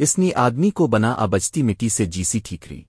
اس نے آدمی کو بنا ابجتی مٹی سے جیسی ٹھیکری